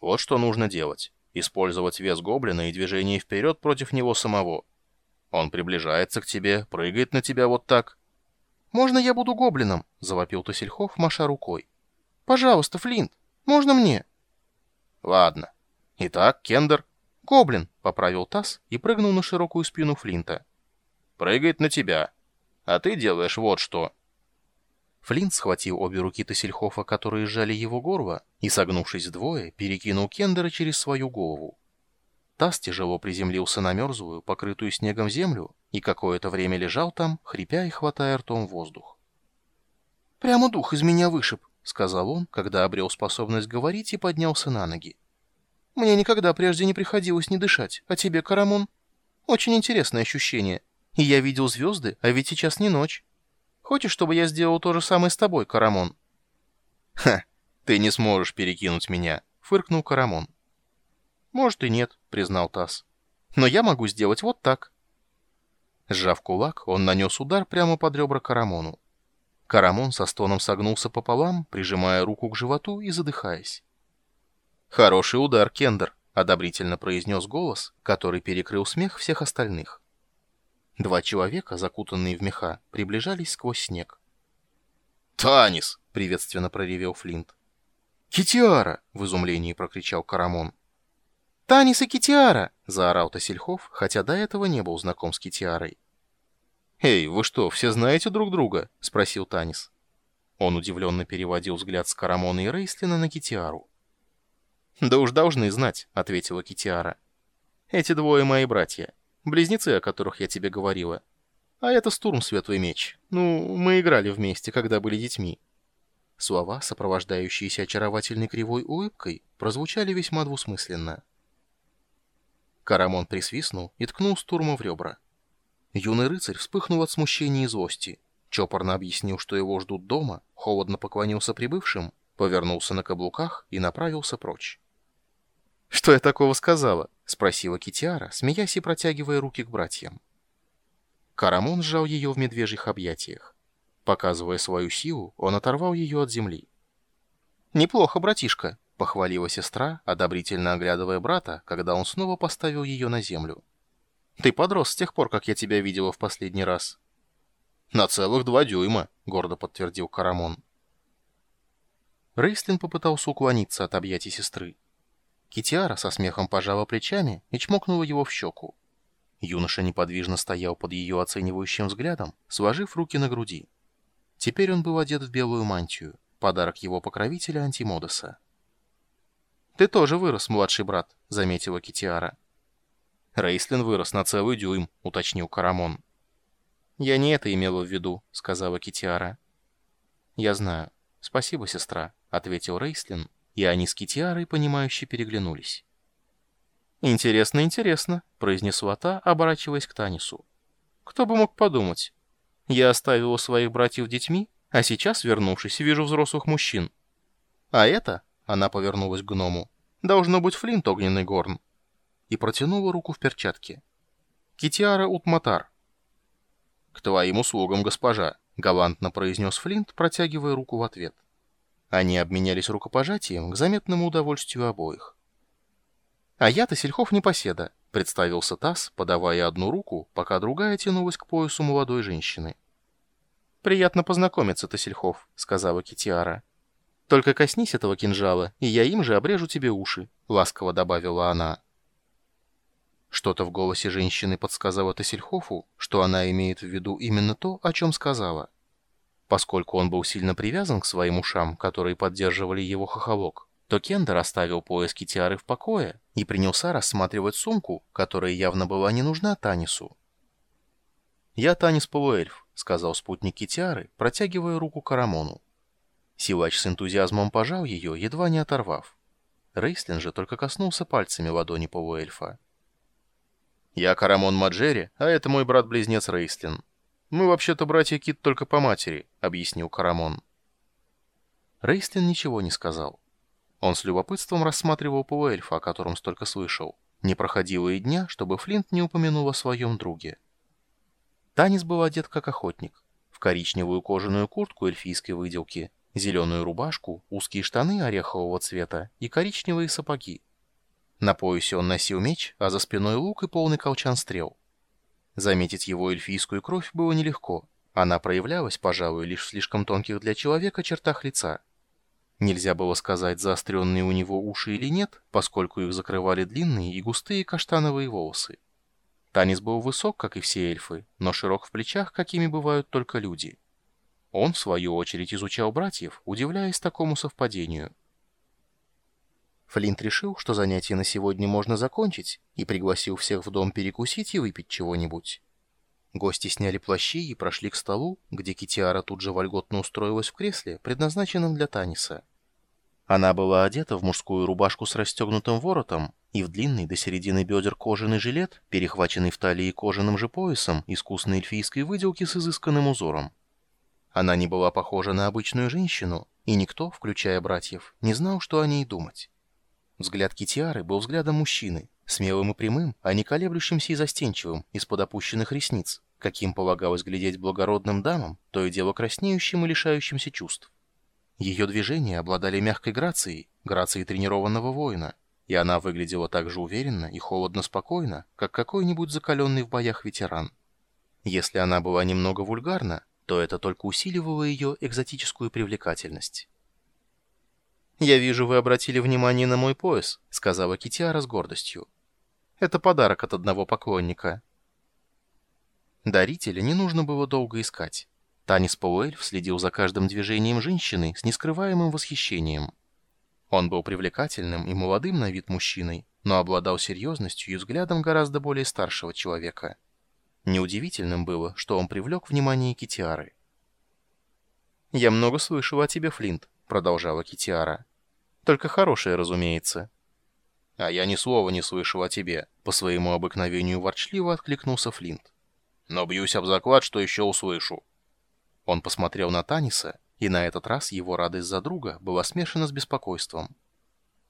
Вот что нужно делать. Использовать вес гоблина и движение вперед против него самого. Он приближается к тебе, прыгает на тебя вот так. «Можно я буду гоблином?» — завопил Тосельхов, маша рукой. «Пожалуйста, Флинт, можно мне?» «Ладно. Итак, Кендер...» «Гоблин», — поправил Тасс и прыгнул на широкую спину Флинта. «Прыгает на тебя. А ты делаешь вот что». Флинт схватил обе руки Тосельхофа, которые сжали его горло, и, согнувшись вдвое, перекинул Кендера через свою голову. Тасс тяжело приземлился на мерзлую, покрытую снегом землю, и какое-то время лежал там, хрипя и хватая ртом воздух. «Прямо дух из меня вышиб», — сказал он, когда обрел способность говорить и поднялся на ноги. «Мне никогда прежде не приходилось не дышать, а тебе, Карамон? Очень интересное ощущение. И я видел звезды, а ведь сейчас не ночь. Хочешь, чтобы я сделал то же самое с тобой, Карамон?» «Ха, ты не сможешь перекинуть меня», — фыркнул Карамон. «Может и нет», — признал Тасс. «Но я могу сделать вот так». Сжав кулак, он нанес удар прямо под ребра Карамону. Карамон со стоном согнулся пополам, прижимая руку к животу и задыхаясь. «Хороший удар, Кендер», — одобрительно произнес голос, который перекрыл смех всех остальных. Два человека, закутанные в меха, приближались сквозь снег. «Танис!» — приветственно проревел Флинт. «Китиара!» — в изумлении прокричал Карамон. «Танис и Китиара!» — заорал Тасельхов, хотя до этого не был знаком с Китиарой. «Эй, вы что, все знаете друг друга?» — спросил Танис. Он удивленно переводил взгляд с Карамона и Рейслина на Китиару. «Да уж должны знать», — ответила Китиара. «Эти двое мои братья, близнецы, о которых я тебе говорила. А это Стурм Светлый Меч. Ну, мы играли вместе, когда были детьми». Слова, сопровождающиеся очаровательной кривой улыбкой, прозвучали весьма двусмысленно. Карамон присвистнул и ткнул Стурма в ребра. Юный рыцарь вспыхнул от смущения и злости. Чопорно объяснил, что его ждут дома, холодно поклонился прибывшим, повернулся на каблуках и направился прочь. «Что я такого сказала?» — спросила Китиара, смеясь и протягивая руки к братьям. Карамон сжал ее в медвежьих объятиях. Показывая свою силу, он оторвал ее от земли. «Неплохо, братишка», — похвалила сестра, одобрительно оглядывая брата, когда он снова поставил ее на землю. «Ты подрос с тех пор, как я тебя видела в последний раз». «На целых два дюйма», — гордо подтвердил Карамон. Рейслин попытался уклониться от объятий сестры. Китиара со смехом пожала плечами и чмокнула его в щеку. Юноша неподвижно стоял под ее оценивающим взглядом, сложив руки на груди. Теперь он был одет в белую мантию, подарок его покровителя Антимодеса. «Ты тоже вырос, младший брат», — заметила Китиара. «Рейслин вырос на целый дюйм», — уточнил Карамон. «Я не это имела в виду», — сказала Китиара. «Я знаю. Спасибо, сестра», — ответил Рейслин, и они с Китиарой, понимающе переглянулись. «Интересно, интересно», — произнесла та, оборачиваясь к Танису. «Кто бы мог подумать? Я оставила своих братьев детьми, а сейчас, вернувшись, вижу взрослых мужчин. А это она повернулась к гному. «Должно быть Флинт огненный горн». И протянула руку в перчатке. «Китиара Утматар». «К твоим услугам, госпожа», — галантно произнес Флинт, протягивая руку в ответ. Они обменялись рукопожатием к заметному удовольствию обоих. «А я-то сельхов непоседа», — представился Тасс, подавая одну руку, пока другая тянулась к поясу молодой женщины. «Приятно познакомиться, Тасельхов», — сказала Китиара. «Только коснись этого кинжала, и я им же обрежу тебе уши», — ласково добавила она. Что-то в голосе женщины подсказало Тассельхофу, что она имеет в виду именно то, о чем сказала. Поскольку он был сильно привязан к своим ушам, которые поддерживали его хохолок, то Кендер оставил поиски Тиары в покое и принялся рассматривать сумку, которая явно была не нужна Танису. «Я Танис Полуэльф», — сказал спутник Китиары, протягивая руку Карамону. Силач с энтузиазмом пожал ее, едва не оторвав. Рейслин же только коснулся пальцами ладони полуэльфа. «Я Карамон Маджери, а это мой брат-близнец Рейслин. Мы вообще-то братья Кит только по матери», — объяснил Карамон. Рейслин ничего не сказал. Он с любопытством рассматривал полуэльфа, о котором столько слышал. Не проходило и дня, чтобы Флинт не упомянул о своем друге. Танис был одет как охотник. В коричневую кожаную куртку эльфийской выделки зеленую рубашку, узкие штаны орехового цвета и коричневые сапоги. На поясе он носил меч, а за спиной лук и полный колчан стрел. Заметить его эльфийскую кровь было нелегко. Она проявлялась, пожалуй, лишь в слишком тонких для человека чертах лица. Нельзя было сказать, заостренные у него уши или нет, поскольку их закрывали длинные и густые каштановые волосы. Танис был высок, как и все эльфы, но широк в плечах, какими бывают только люди. Он, в свою очередь, изучал братьев, удивляясь такому совпадению. Флинт решил, что занятие на сегодня можно закончить, и пригласил всех в дом перекусить и выпить чего-нибудь. Гости сняли плащи и прошли к столу, где Китиара тут же вольготно устроилась в кресле, предназначенном для Таниса. Она была одета в мужскую рубашку с расстегнутым воротом и в длинный до середины бедер кожаный жилет, перехваченный в талии кожаным же поясом искусной эльфийской выделки с изысканным узором. Она не была похожа на обычную женщину, и никто, включая братьев, не знал, что о ней думать. Взгляд Китиары был взглядом мужчины, смелым и прямым, а не колеблющимся и застенчивым, из-под опущенных ресниц, каким полагалось глядеть благородным дамам, то и дело краснеющим и лишающимся чувств. Ее движения обладали мягкой грацией, грацией тренированного воина, и она выглядела так же уверенно и холодно-спокойно, как какой-нибудь закаленный в боях ветеран. Если она была немного вульгарна, то это только усиливало ее экзотическую привлекательность. «Я вижу, вы обратили внимание на мой пояс», — сказала Китиара с гордостью. «Это подарок от одного поклонника». Дарителя не нужно было долго искать. Танис Пауэльф следил за каждым движением женщины с нескрываемым восхищением. Он был привлекательным и молодым на вид мужчиной, но обладал серьезностью и взглядом гораздо более старшего человека. Неудивительным было, что он привлек внимание Китиары. «Я много слышал о тебе, Флинт», — продолжала Китиара. «Только хорошее, разумеется». «А я ни слова не слышал о тебе», — по своему обыкновению ворчливо откликнулся Флинт. «Но бьюсь об заклад, что еще услышу». Он посмотрел на Таниса, и на этот раз его радость за друга была смешана с беспокойством.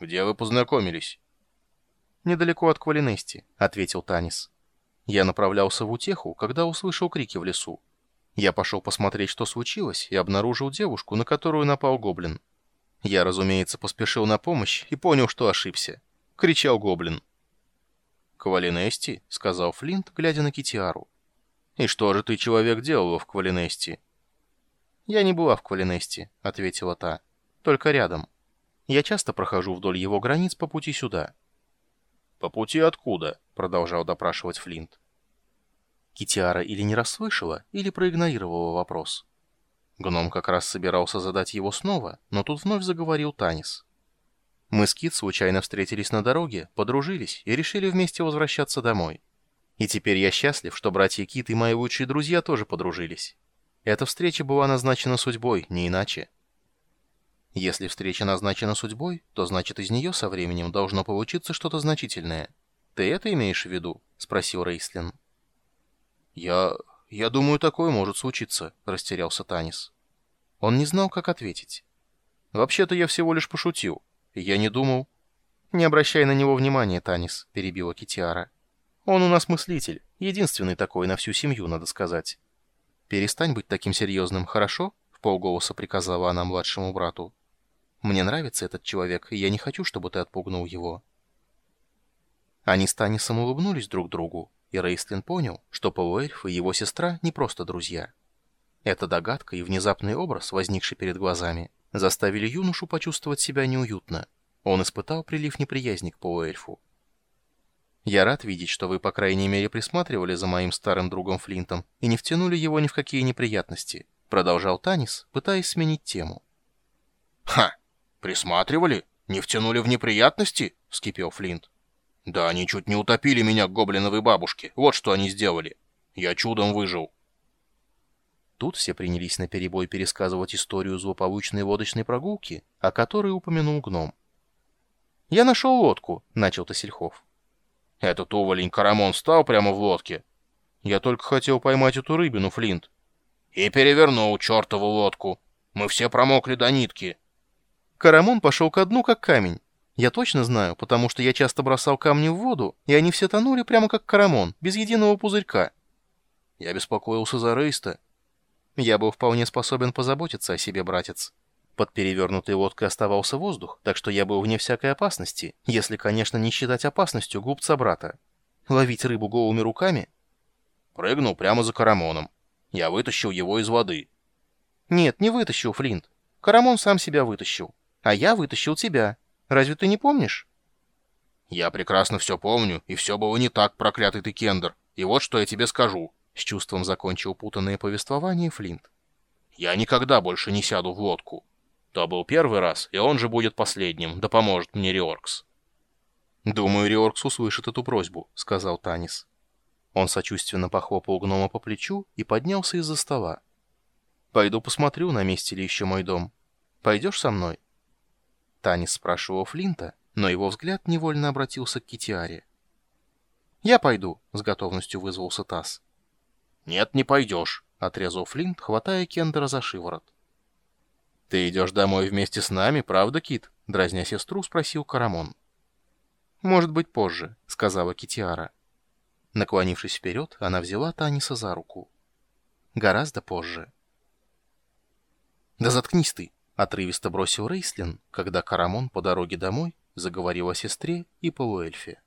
«Где вы познакомились?» «Недалеко от Квалинести», — ответил Танис. «Я направлялся в утеху, когда услышал крики в лесу. Я пошел посмотреть, что случилось, и обнаружил девушку, на которую напал гоблин. Я, разумеется, поспешил на помощь и понял, что ошибся. Кричал гоблин. «Квалинести?» — сказал Флинт, глядя на Китиару. «И что же ты, человек, делала в Квалинести?» «Я не была в Квалинесте», — ответила та. «Только рядом. Я часто прохожу вдоль его границ по пути сюда». «По пути откуда?» — продолжал допрашивать Флинт. Китиара или не расслышала, или проигнорировала вопрос. Гном как раз собирался задать его снова, но тут вновь заговорил Танис. Мы с Кит случайно встретились на дороге, подружились и решили вместе возвращаться домой. И теперь я счастлив, что братья Кит и мои лучшие друзья тоже подружились. Эта встреча была назначена судьбой, не иначе. Если встреча назначена судьбой, то значит из нее со временем должно получиться что-то значительное. Ты это имеешь в виду? Спросил Рейслин. Я... я думаю, такое может случиться, растерялся Танис. Он не знал, как ответить. Вообще-то я всего лишь пошутил. Я не думал... Не обращай на него внимания, Танис, перебила Китиара. Он у нас мыслитель, единственный такой на всю семью, надо сказать. «Перестань быть таким серьезным, хорошо?» — в полголоса приказала она младшему брату. «Мне нравится этот человек, и я не хочу, чтобы ты отпугнул его». Они с Танисом улыбнулись друг другу, и Рейстлин понял, что полуэльф и его сестра не просто друзья. Эта догадка и внезапный образ, возникший перед глазами, заставили юношу почувствовать себя неуютно. Он испытал прилив неприязни к полуэльфу. Я рад видеть, что вы, по крайней мере, присматривали за моим старым другом Флинтом и не втянули его ни в какие неприятности», — продолжал Танис, пытаясь сменить тему. «Ха! Присматривали? Не втянули в неприятности?» — вскипел Флинт. «Да они чуть не утопили меня гоблиновой бабушке. Вот что они сделали. Я чудом выжил». Тут все принялись наперебой пересказывать историю злополучной лодочной прогулки, о которой упомянул гном. «Я нашел лодку», — начал Тосельхов. Этот уволень Карамон встал прямо в лодке. Я только хотел поймать эту рыбину, Флинт. И перевернул чертову лодку. Мы все промокли до нитки. Карамон пошел ко дну, как камень. Я точно знаю, потому что я часто бросал камни в воду, и они все тонули прямо как Карамон, без единого пузырька. Я беспокоился за Рейста. Я был вполне способен позаботиться о себе, братец. Под перевернутой лодкой оставался воздух, так что я был вне всякой опасности, если, конечно, не считать опасностью глупца-брата. Ловить рыбу голыми руками? Прыгнул прямо за Карамоном. Я вытащил его из воды. Нет, не вытащил, Флинт. Карамон сам себя вытащил. А я вытащил тебя. Разве ты не помнишь? Я прекрасно все помню, и все было не так, проклятый ты Кендер. И вот что я тебе скажу. С чувством закончил путанное повествование Флинт. Я никогда больше не сяду в лодку. То был первый раз, и он же будет последним, да поможет мне Риоркс. «Думаю, Риоркс услышит эту просьбу», — сказал Танис. Он сочувственно похлопал гнома по плечу и поднялся из-за стола. «Пойду посмотрю, на месте ли еще мой дом. Пойдешь со мной?» Танис спрашивал Флинта, но его взгляд невольно обратился к Китиаре. «Я пойду», — с готовностью вызвался Тасс. «Нет, не пойдешь», — отрезал Флинт, хватая Кендера за шиворот. «Ты идешь домой вместе с нами, правда, Кит?» — дразня сестру, спросил Карамон. «Может быть, позже», — сказала Китиара. Наклонившись вперед, она взяла Таниса за руку. «Гораздо позже». «Да заткнись ты!» — отрывисто бросил Рейслин, когда Карамон по дороге домой заговорил о сестре и полуэльфе.